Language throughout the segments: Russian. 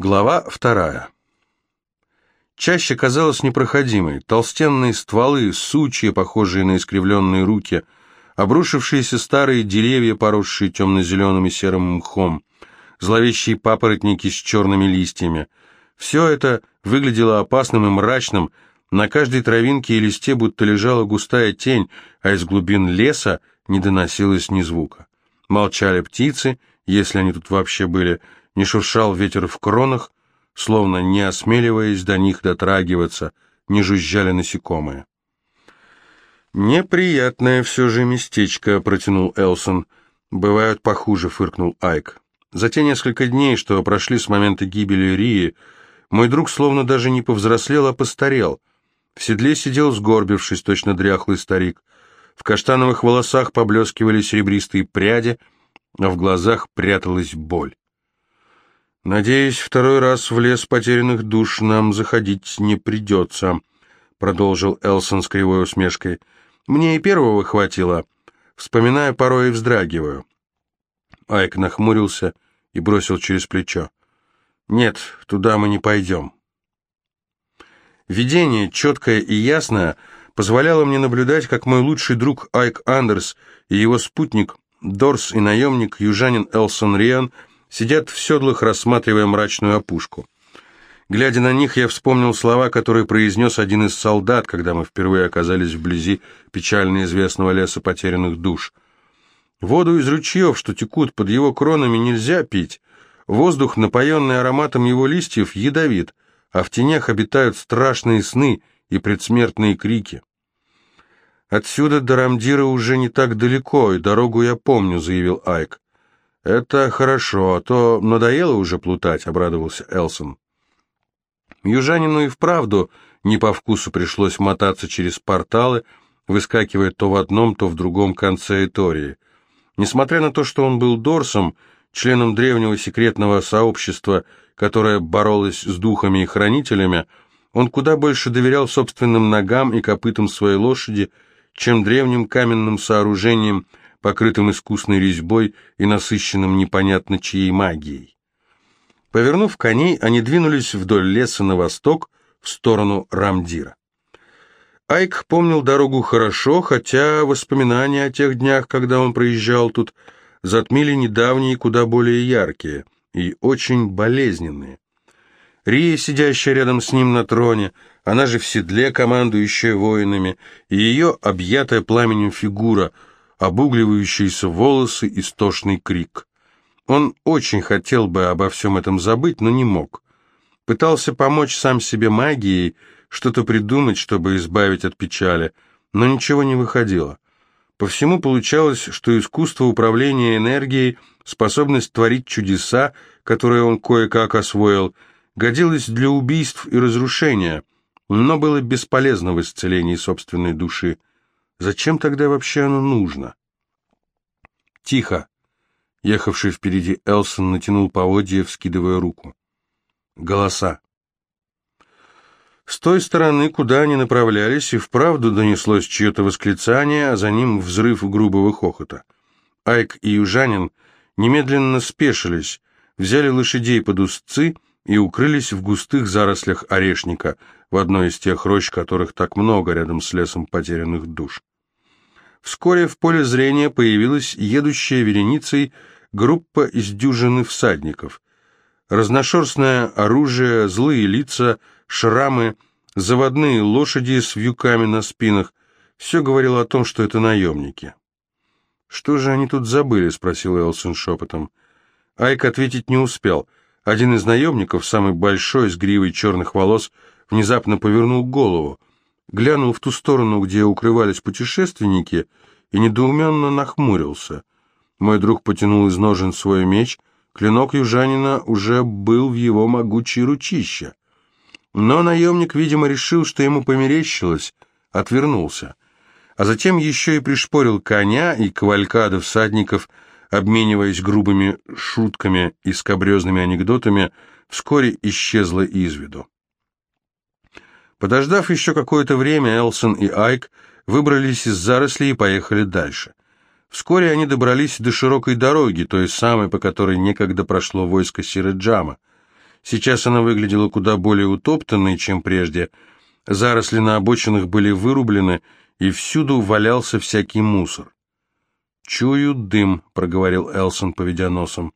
Глава вторая. Чаще казалась непроходимой. Толстенные стволы, сучья, похожие на искривленные руки, обрушившиеся старые деревья, поросшие темно-зеленым и серым мхом, зловещие папоротники с черными листьями. Все это выглядело опасным и мрачным, на каждой травинке и листе будто лежала густая тень, а из глубин леса не доносилось ни звука. Молчали птицы, если они тут вообще были, — не шуршал ветер в кронах, словно не осмеливаясь до них дотрагиваться, не жужжали насекомые. «Неприятное все же местечко», — протянул Элсон. «Бывают похуже», — фыркнул Айк. «За те несколько дней, что прошли с момента гибели Рии, мой друг словно даже не повзрослел, а постарел. В седле сидел сгорбившись, точно дряхлый старик. В каштановых волосах поблескивали серебристые пряди, а в глазах пряталась боль. «Надеюсь, второй раз в лес потерянных душ нам заходить не придется», — продолжил Элсон с кривой усмешкой. «Мне и первого хватило. Вспоминая, порой и вздрагиваю». Айк нахмурился и бросил через плечо. «Нет, туда мы не пойдем». Видение, четкое и ясное, позволяло мне наблюдать, как мой лучший друг Айк Андерс и его спутник, Дорс и наемник, южанин Элсон Риан — сидят в седлах, рассматривая мрачную опушку. Глядя на них, я вспомнил слова, которые произнес один из солдат, когда мы впервые оказались вблизи печально известного леса потерянных душ. Воду из ручьев, что текут под его кронами, нельзя пить. Воздух, напоенный ароматом его листьев, ядовит, а в тенях обитают страшные сны и предсмертные крики. «Отсюда до Рамдира уже не так далеко, и дорогу я помню», — заявил Айк. «Это хорошо, а то надоело уже плутать», — обрадовался Элсон. Южанину и вправду не по вкусу пришлось мотаться через порталы, выскакивая то в одном, то в другом конце Этории. Несмотря на то, что он был Дорсом, членом древнего секретного сообщества, которое боролось с духами и хранителями, он куда больше доверял собственным ногам и копытам своей лошади, чем древним каменным сооружениям, покрытым искусной резьбой и насыщенным непонятно чьей магией. Повернув коней, они двинулись вдоль леса на восток, в сторону Рамдира. Айк помнил дорогу хорошо, хотя воспоминания о тех днях, когда он проезжал тут, затмили недавние куда более яркие и очень болезненные. Рия, сидящая рядом с ним на троне, она же в седле, командующая воинами, и ее объятая пламенем фигура — обугливающиеся волосы, истошный крик. Он очень хотел бы обо всем этом забыть, но не мог. Пытался помочь сам себе магией, что-то придумать, чтобы избавить от печали, но ничего не выходило. По всему получалось, что искусство управления энергией, способность творить чудеса, которые он кое-как освоил, годилось для убийств и разрушения, но было бесполезно в исцелении собственной души. Зачем тогда вообще оно нужно? Тихо. Ехавший впереди Элсон натянул поводья, вскидывая руку. Голоса. С той стороны, куда они направлялись, и вправду донеслось чье-то восклицание, а за ним взрыв грубого хохота. Айк и южанин немедленно спешились, взяли лошадей под узцы и укрылись в густых зарослях орешника, в одной из тех рощ, которых так много рядом с лесом потерянных душ. Вскоре в поле зрения появилась едущая вереницей группа из дюжины всадников. Разношерстное оружие, злые лица, шрамы, заводные лошади с вьюками на спинах – все говорило о том, что это наемники. «Что же они тут забыли?» – спросил Элсон шепотом. Айк ответить не успел. Один из наемников, самый большой, с гривой черных волос, внезапно повернул голову глянул в ту сторону, где укрывались путешественники, и недоуменно нахмурился. Мой друг потянул из ножен свой меч, клинок южанина уже был в его могучей ручище. Но наемник, видимо, решил, что ему померещилось, отвернулся. А затем еще и пришпорил коня и кавалькада всадников, обмениваясь грубыми шутками и скобрезными анекдотами, вскоре исчезла из виду. Подождав еще какое-то время, Элсон и Айк выбрались из зарослей и поехали дальше. Вскоре они добрались до широкой дороги, той самой, по которой некогда прошло войско Сиреджама. Сейчас она выглядела куда более утоптанной, чем прежде. Заросли на обочинах были вырублены, и всюду валялся всякий мусор. «Чую дым», — проговорил Элсон, поведя носом.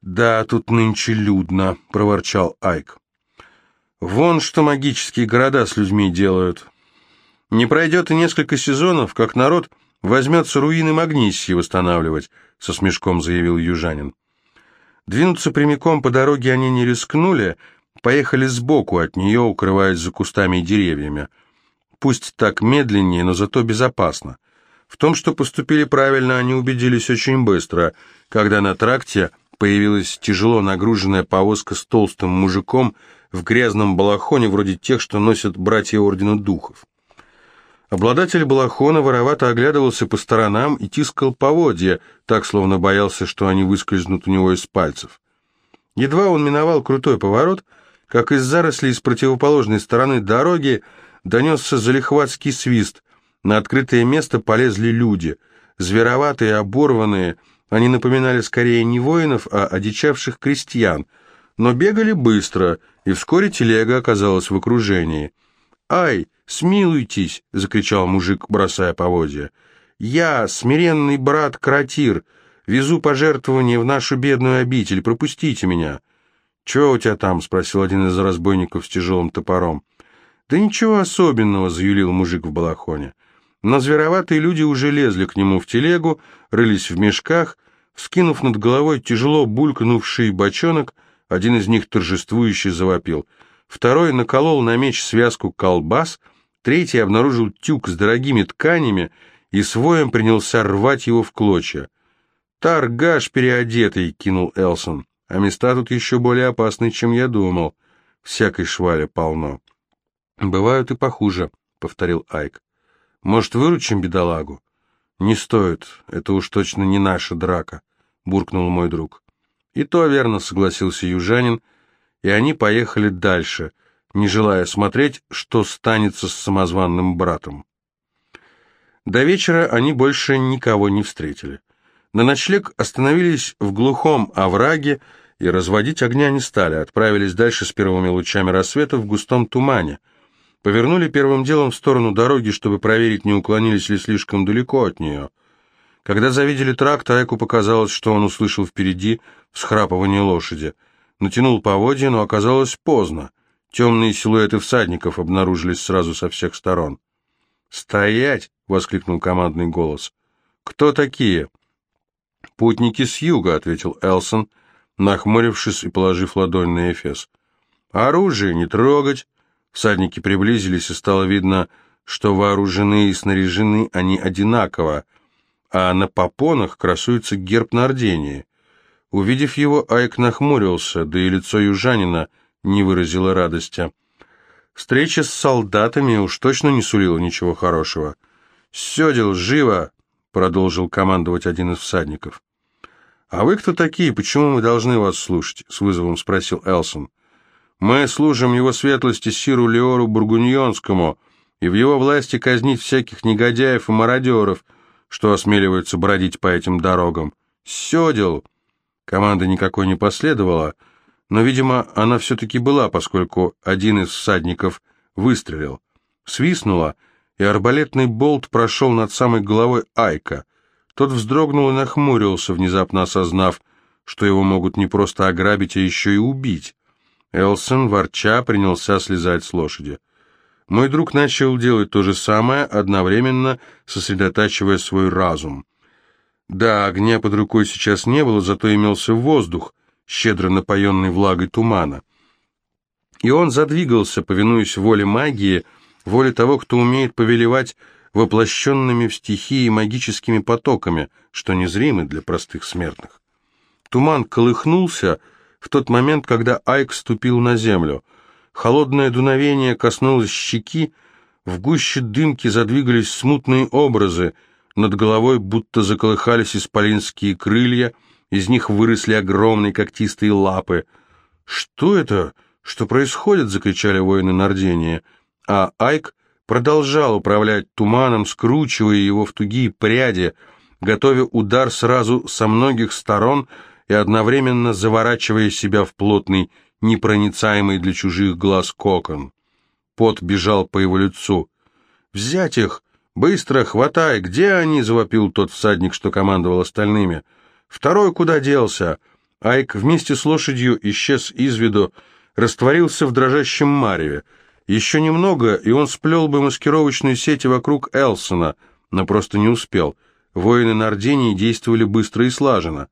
«Да, тут нынче людно», — проворчал Айк. «Вон что магические города с людьми делают. Не пройдет и несколько сезонов, как народ возьмется руины Магнисии восстанавливать», — со смешком заявил южанин. Двинуться прямиком по дороге они не рискнули, поехали сбоку от нее, укрываясь за кустами и деревьями. Пусть так медленнее, но зато безопасно. В том, что поступили правильно, они убедились очень быстро, когда на тракте появилась тяжело нагруженная повозка с толстым мужиком в грязном балахоне, вроде тех, что носят братья Ордена Духов. Обладатель балахона воровато оглядывался по сторонам и тискал поводья, так словно боялся, что они выскользнут у него из пальцев. Едва он миновал крутой поворот, как из зарослей с противоположной стороны дороги донесся залихватский свист. На открытое место полезли люди. Звероватые, оборванные, они напоминали скорее не воинов, а одичавших крестьян, но бегали быстро, и вскоре телега оказалась в окружении. «Ай, смилуйтесь!» — закричал мужик, бросая поводья. «Я, смиренный брат Кратир, везу пожертвования в нашу бедную обитель, пропустите меня!» «Чего у тебя там?» — спросил один из разбойников с тяжелым топором. «Да ничего особенного», — заюлил мужик в балахоне. Но звероватые люди уже лезли к нему в телегу, рылись в мешках, вскинув над головой тяжело булькнувший бочонок, один из них торжествующе завопил. Второй наколол на меч связку колбас, третий обнаружил тюк с дорогими тканями и своем принялся рвать его в клочья. «Таргаш переодетый», — кинул Элсон, — «а места тут еще более опасные, чем я думал. Всякой швали полно». «Бывают и похуже», — повторил Айк. «Может, выручим бедолагу?» «Не стоит, это уж точно не наша драка», — буркнул мой друг. «И то верно», — согласился южанин, и они поехали дальше, не желая смотреть, что станется с самозванным братом. До вечера они больше никого не встретили. На ночлег остановились в глухом овраге и разводить огня не стали, отправились дальше с первыми лучами рассвета в густом тумане — Повернули первым делом в сторону дороги, чтобы проверить, не уклонились ли слишком далеко от нее. Когда завидели тракт, Айку показалось, что он услышал впереди всхрапывание лошади. Натянул поводья, но оказалось поздно. Темные силуэты всадников обнаружились сразу со всех сторон. «Стоять!» — воскликнул командный голос. «Кто такие?» «Путники с юга», — ответил Элсон, нахмурившись и положив ладонь на эфес. «Оружие не трогать!» Всадники приблизились, и стало видно, что вооружены и снаряжены они одинаково, а на попонах красуется герб на ордении. Увидев его, Айк нахмурился, да и лицо южанина не выразило радости. Встреча с солдатами уж точно не сулила ничего хорошего. «Сёдел, живо!» — продолжил командовать один из всадников. «А вы кто такие? Почему мы должны вас слушать?» — с вызовом спросил Элсон. Мы служим его светлости Сиру Леору Бургуньонскому, и в его власти казнить всяких негодяев и мародеров, что осмеливаются бродить по этим дорогам. Сёдел!» Команда никакой не последовала, но, видимо, она все-таки была, поскольку один из всадников выстрелил. Свистнуло, и арбалетный болт прошел над самой головой Айка. Тот вздрогнул и нахмурился, внезапно осознав, что его могут не просто ограбить, а еще и убить. Элсон, ворча, принялся слезать с лошади. Мой друг начал делать то же самое, одновременно сосредотачивая свой разум. Да, огня под рукой сейчас не было, зато имелся воздух, щедро напоенный влагой тумана. И он задвигался, повинуясь воле магии, воле того, кто умеет повелевать воплощенными в стихии магическими потоками, что незримы для простых смертных. Туман колыхнулся, в тот момент, когда Айк ступил на землю. Холодное дуновение коснулось щеки, в гуще дымки задвигались смутные образы, над головой будто заколыхались исполинские крылья, из них выросли огромные когтистые лапы. «Что это? Что происходит?» — закричали воины Нардения. А Айк продолжал управлять туманом, скручивая его в тугие пряди, готовя удар сразу со многих сторон — и одновременно заворачивая себя в плотный непроницаемый для чужих глаз кокон. Пот бежал по его лицу. «Взять их! Быстро, хватай! Где они?» — завопил тот всадник, что командовал остальными. «Второй куда делся?» Айк вместе с лошадью исчез из виду, растворился в дрожащем мареве. Еще немного, и он сплел бы маскировочную сеть вокруг Элсона, но просто не успел. Воины Нардении действовали быстро и слаженно.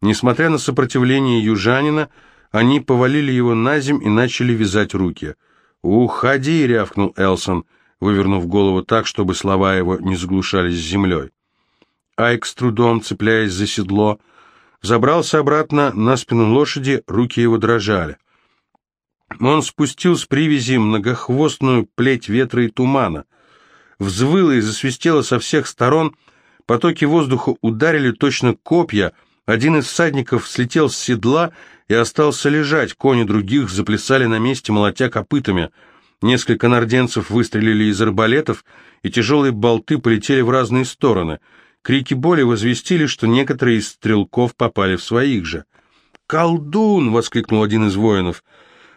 Несмотря на сопротивление южанина, они повалили его на земь и начали вязать руки. «Уходи!» — рявкнул Элсон, вывернув голову так, чтобы слова его не заглушались землей. Айк с трудом, цепляясь за седло, забрался обратно на спину лошади, руки его дрожали. Он спустил с привязи многохвостную плеть ветра и тумана. Взвыло и засвистело со всех сторон, потоки воздуха ударили точно копья, один из всадников слетел с седла и остался лежать, кони других заплясали на месте, молотя копытами. Несколько норденцев выстрелили из арбалетов, и тяжелые болты полетели в разные стороны — Крики боли возвестили, что некоторые из стрелков попали в своих же. «Колдун!» — воскликнул один из воинов.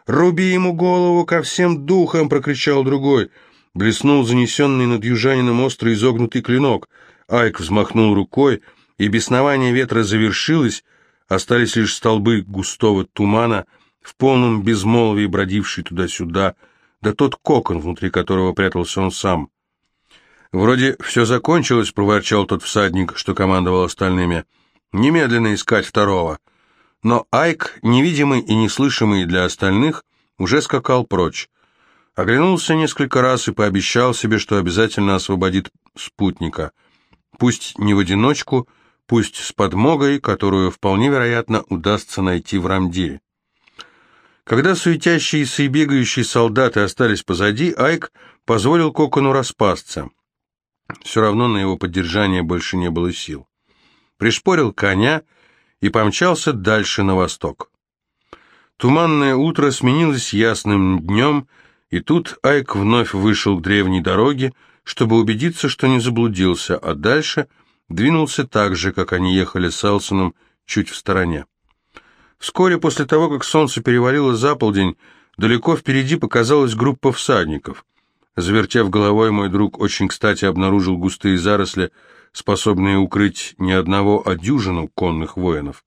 «Руби ему голову ко всем духам!» — прокричал другой. Блеснул занесенный над южанином острый изогнутый клинок. Айк взмахнул рукой, и беснование ветра завершилось, остались лишь столбы густого тумана, в полном безмолвии бродивший туда-сюда, да тот кокон, внутри которого прятался он сам. «Вроде все закончилось», — проворчал тот всадник, что командовал остальными. «Немедленно искать второго». Но Айк, невидимый и неслышимый для остальных, уже скакал прочь. Оглянулся несколько раз и пообещал себе, что обязательно освободит спутника. Пусть не в одиночку, пусть с подмогой, которую вполне вероятно удастся найти в Рамдире. Когда суетящиеся и бегающие солдаты остались позади, Айк позволил Кокону распасться. Все равно на его поддержание больше не было сил. Пришпорил коня и помчался дальше на восток. Туманное утро сменилось ясным днем, и тут Айк вновь вышел к древней дороге, чтобы убедиться, что не заблудился, а дальше двинулся так же, как они ехали с Элсоном, чуть в стороне. Вскоре после того, как солнце перевалило за полдень, далеко впереди показалась группа всадников. Завертев головой, мой друг очень кстати обнаружил густые заросли, способные укрыть не одного, а дюжину конных воинов.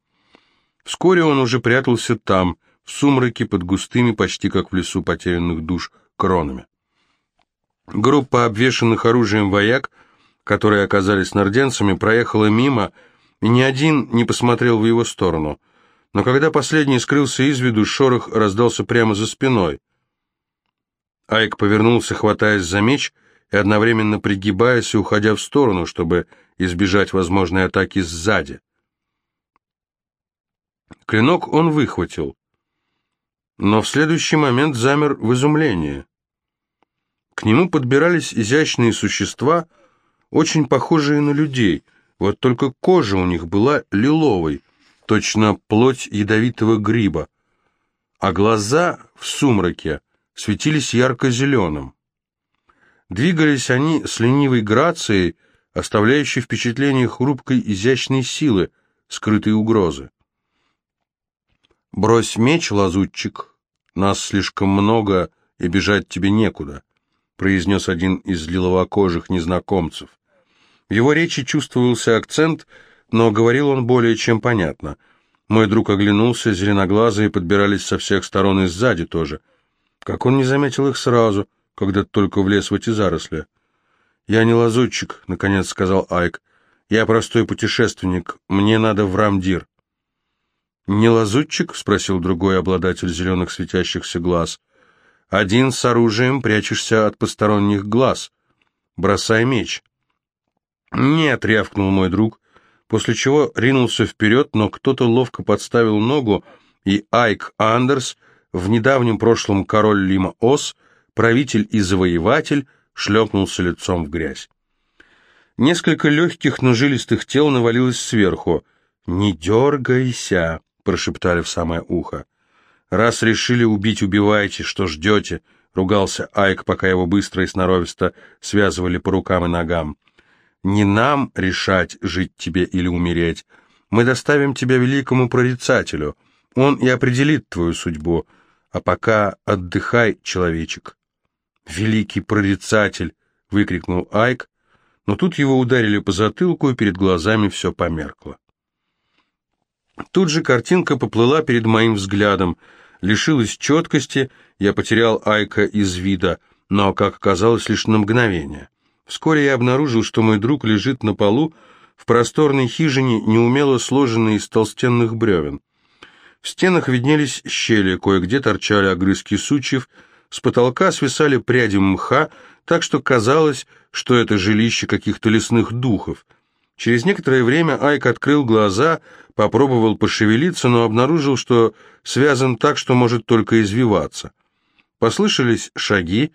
Вскоре он уже прятался там, в сумраке под густыми, почти как в лесу потерянных душ, кронами. Группа обвешанных оружием вояк, которые оказались норденцами, проехала мимо, и ни один не посмотрел в его сторону. Но когда последний скрылся из виду, шорох раздался прямо за спиной — Айк повернулся, хватаясь за меч и одновременно пригибаясь и уходя в сторону, чтобы избежать возможной атаки сзади. Клинок он выхватил, но в следующий момент замер в изумлении. К нему подбирались изящные существа, очень похожие на людей, вот только кожа у них была лиловой, точно плоть ядовитого гриба, а глаза в сумраке светились ярко-зеленым. Двигались они с ленивой грацией, оставляющей впечатление хрупкой изящной силы, скрытой угрозы. «Брось меч, лазутчик, нас слишком много, и бежать тебе некуда», произнес один из лиловокожих незнакомцев. В его речи чувствовался акцент, но говорил он более чем понятно. Мой друг оглянулся, зеленоглазые подбирались со всех сторон и сзади тоже — как он не заметил их сразу, когда только влез в эти заросли? «Я не лазутчик», — наконец сказал Айк. «Я простой путешественник. Мне надо в Рамдир». «Не лазутчик?» — спросил другой обладатель зеленых светящихся глаз. «Один с оружием прячешься от посторонних глаз. Бросай меч». «Нет», — рявкнул мой друг, после чего ринулся вперед, но кто-то ловко подставил ногу, и Айк Андерс в недавнем прошлом король Лима Ос, правитель и завоеватель, шлепнулся лицом в грязь. Несколько легких, но жилистых тел навалилось сверху. «Не дергайся», — прошептали в самое ухо. «Раз решили убить, убивайте, что ждете», — ругался Айк, пока его быстро и сноровисто связывали по рукам и ногам. «Не нам решать, жить тебе или умереть. Мы доставим тебя великому прорицателю. Он и определит твою судьбу, а пока отдыхай, человечек». «Великий прорицатель!» — выкрикнул Айк, но тут его ударили по затылку, и перед глазами все померкло. Тут же картинка поплыла перед моим взглядом, лишилась четкости, я потерял Айка из вида, но, как оказалось, лишь на мгновение. Вскоре я обнаружил, что мой друг лежит на полу в просторной хижине, неумело сложенной из толстенных бревен. В стенах виднелись щели, кое-где торчали огрызки сучьев, с потолка свисали пряди мха, так что казалось, что это жилище каких-то лесных духов. Через некоторое время Айк открыл глаза, попробовал пошевелиться, но обнаружил, что связан так, что может только извиваться. Послышались шаги,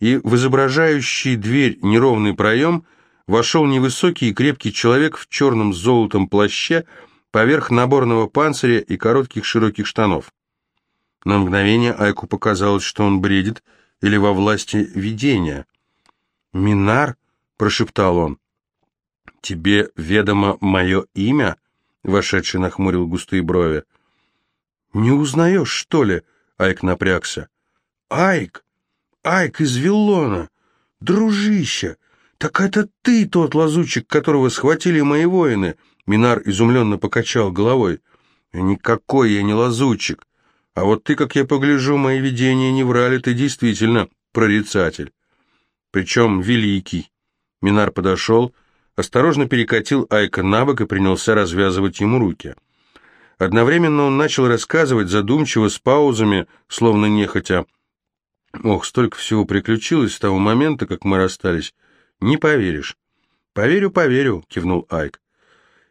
и в изображающий дверь неровный проем вошел невысокий и крепкий человек в черном золотом плаще поверх наборного панциря и коротких широких штанов. На мгновение Айку показалось, что он бредит или во власти видения. «Минар?» — прошептал он. «Тебе ведомо мое имя?» — вошедший нахмурил густые брови. «Не узнаешь, что ли?» — Айк напрягся. «Айк! Айк из Виллона! Дружище! Так это ты тот лазутчик, которого схватили мои воины!» Минар изумленно покачал головой. «Никакой я не лазутчик. А вот ты, как я погляжу, мои видения не врали, ты действительно прорицатель. Причем великий». Минар подошел, осторожно перекатил Айка на бок и принялся развязывать ему руки. Одновременно он начал рассказывать задумчиво, с паузами, словно нехотя. Ох, столько всего приключилось с того момента, как мы расстались. Не поверишь. Поверю, поверю, кивнул Айк.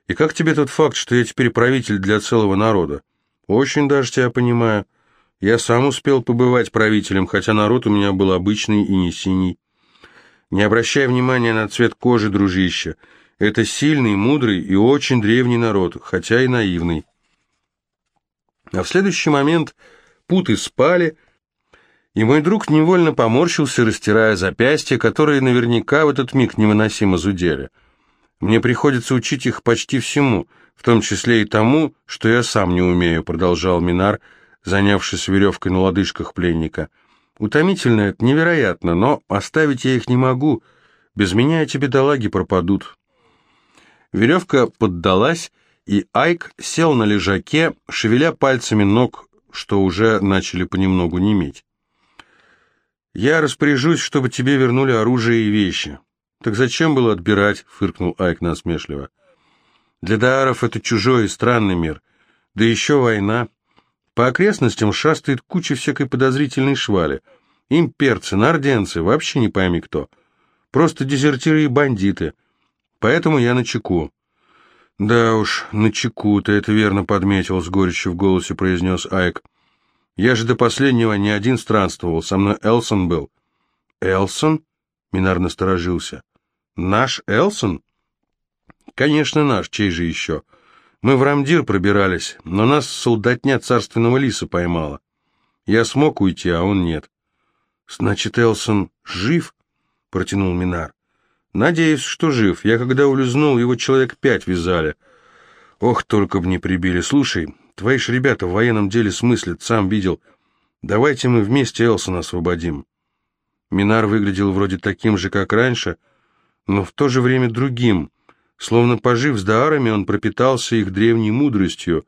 И как тебе тот факт, что я теперь правитель для целого народа? Очень даже тебя понимаю. Я сам успел побывать правителем, хотя народ у меня был обычный и не синий. Не обращай внимания на цвет кожи, дружище. Это сильный, мудрый и очень древний народ, хотя и наивный. А в следующий момент путы спали, и мой друг невольно поморщился, растирая запястья, которые наверняка в этот миг невыносимо зудели. Мне приходится учить их почти всему, в том числе и тому, что я сам не умею, продолжал Минар, занявшись веревкой на лодыжках пленника. Утомительно это, невероятно, но оставить я их не могу. Без меня эти бедолаги пропадут. Веревка поддалась, и Айк сел на лежаке, шевеля пальцами ног, что уже начали понемногу неметь. «Я распоряжусь, чтобы тебе вернули оружие и вещи». «Так зачем было отбирать?» — фыркнул Айк насмешливо. «Для дааров это чужой и странный мир. Да еще война. По окрестностям шастает куча всякой подозрительной швали. Имперцы, нарденцы, вообще не пойми кто. Просто дезертиры и бандиты. Поэтому я на чеку. Да уж, на чеку, ты это верно подметил, с горечью в голосе произнес Айк. Я же до последнего не один странствовал, со мной Элсон был. Элсон? Минар насторожился. Наш Элсон? Конечно, наш, чей же еще? — мы в Рамдир пробирались, но нас солдатня царственного лиса поймала. Я смог уйти, а он нет. Значит, Элсон жив? Протянул Минар. Надеюсь, что жив. Я когда улизнул, его человек пять вязали. Ох, только бы не прибили. Слушай, твои ж ребята в военном деле смыслят, сам видел. Давайте мы вместе Элсона освободим. Минар выглядел вроде таким же, как раньше, но в то же время другим — Словно пожив с даарами, он пропитался их древней мудростью,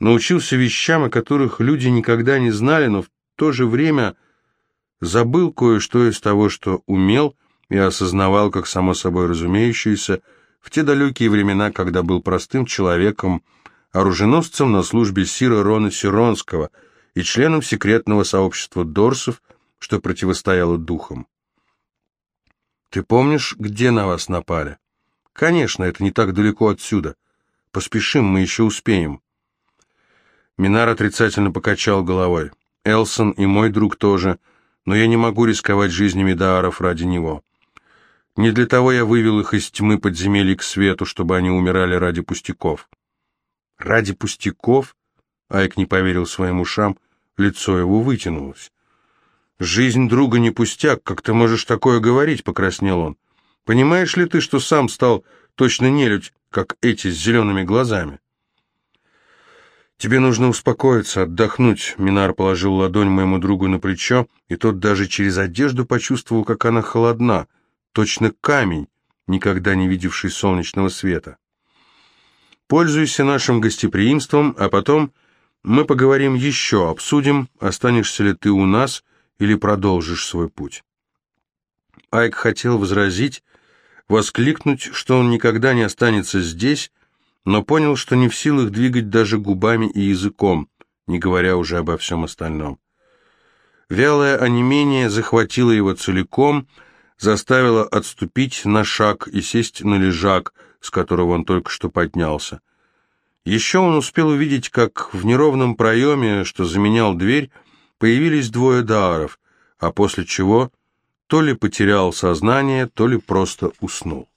научился вещам, о которых люди никогда не знали, но в то же время забыл кое-что из того, что умел и осознавал, как само собой разумеющееся, в те далекие времена, когда был простым человеком, оруженосцем на службе Сира Рона Сиронского и членом секретного сообщества Дорсов, что противостояло духам. «Ты помнишь, где на вас напали?» «Конечно, это не так далеко отсюда. Поспешим, мы еще успеем». Минар отрицательно покачал головой. «Элсон и мой друг тоже, но я не могу рисковать жизнями Дааров ради него. Не для того я вывел их из тьмы подземелий к свету, чтобы они умирали ради пустяков». «Ради пустяков?» Айк не поверил своим ушам, лицо его вытянулось. «Жизнь друга не пустяк, как ты можешь такое говорить?» — покраснел он. Понимаешь ли ты, что сам стал точно нелюдь, как эти с зелеными глазами? «Тебе нужно успокоиться, отдохнуть», — Минар положил ладонь моему другу на плечо, и тот даже через одежду почувствовал, как она холодна, точно камень, никогда не видевший солнечного света. «Пользуйся нашим гостеприимством, а потом мы поговорим еще, обсудим, останешься ли ты у нас или продолжишь свой путь». Айк хотел возразить, воскликнуть, что он никогда не останется здесь, но понял, что не в силах двигать даже губами и языком, не говоря уже обо всем остальном. Вялое онемение захватило его целиком, заставило отступить на шаг и сесть на лежак, с которого он только что поднялся. Еще он успел увидеть, как в неровном проеме, что заменял дверь, появились двое дааров, а после чего то ли потерял сознание, то ли просто уснул.